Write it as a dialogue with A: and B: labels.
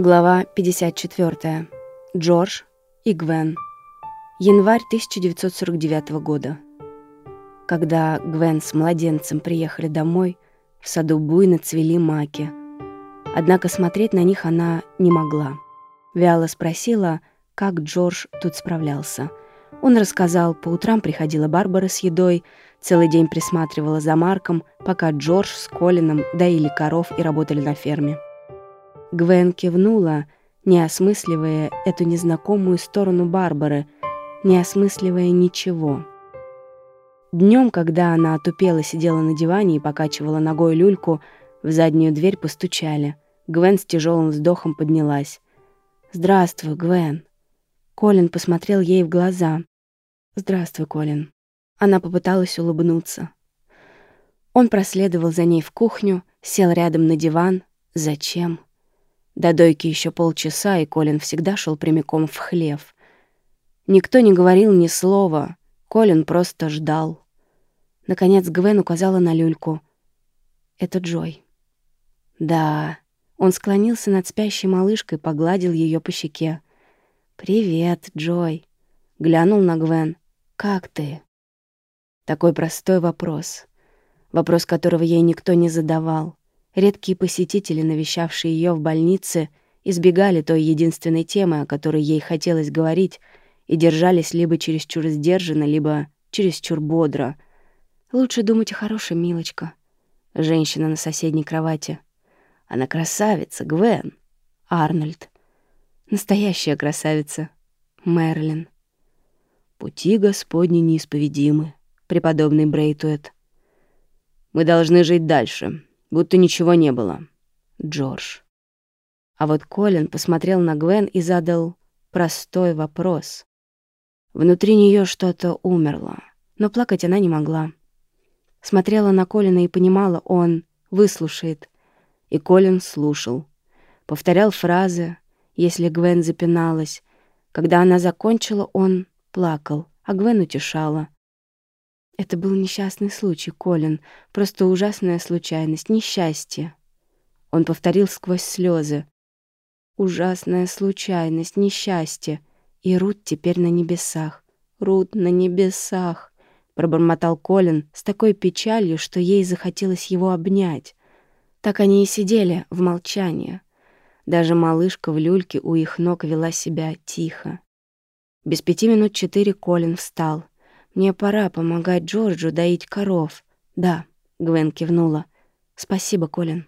A: Глава 54. Джордж и Гвен. Январь 1949 года. Когда Гвен с младенцем приехали домой, в саду буйно цвели маки. Однако смотреть на них она не могла. Вяло спросила, как Джордж тут справлялся. Он рассказал, по утрам приходила Барбара с едой, целый день присматривала за Марком, пока Джордж с Колином доили коров и работали на ферме. Гвен кивнула, не осмысливая эту незнакомую сторону Барбары, не осмысливая ничего. Днем, когда она отупела сидела на диване и покачивала ногой люльку, в заднюю дверь постучали. Гвен с тяжелым вздохом поднялась. «Здравствуй, Гвен». Колин посмотрел ей в глаза. «Здравствуй, Колин». Она попыталась улыбнуться. Он проследовал за ней в кухню, сел рядом на диван. Зачем? До дойки еще полчаса, и Колин всегда шел прямиком в хлев. Никто не говорил ни слова, Колин просто ждал. Наконец Гвен указала на люльку. «Это Джой». «Да». Он склонился над спящей малышкой, погладил ее по щеке. «Привет, Джой». Глянул на Гвен. «Как ты?» Такой простой вопрос. Вопрос, которого ей никто не задавал. Редкие посетители, навещавшие ее в больнице, избегали той единственной темы, о которой ей хотелось говорить, и держались либо чересчур сдержанно, либо чересчур бодро. «Лучше думать о хорошем, милочка». Женщина на соседней кровати. «Она красавица, Гвен». Арнольд. «Настоящая красавица». Мерлин. «Пути Господни неисповедимы», преподобный Брейтуэт. «Мы должны жить дальше», будто ничего не было. Джордж. А вот Колин посмотрел на Гвен и задал простой вопрос. Внутри нее что-то умерло, но плакать она не могла. Смотрела на Колина и понимала, он выслушает. И Колин слушал. Повторял фразы, если Гвен запиналась. Когда она закончила, он плакал, а Гвен утешала. Это был несчастный случай, Колин. Просто ужасная случайность, несчастье. Он повторил сквозь слезы. Ужасная случайность, несчастье. И Рут теперь на небесах. Рут на небесах. Пробормотал Колин с такой печалью, что ей захотелось его обнять. Так они и сидели в молчании. Даже малышка в люльке у их ног вела себя тихо. Без пяти минут четыре Колин встал — мне пора помогать Джорджу доить коров. Да, Гвен кивнула. Спасибо, Колин.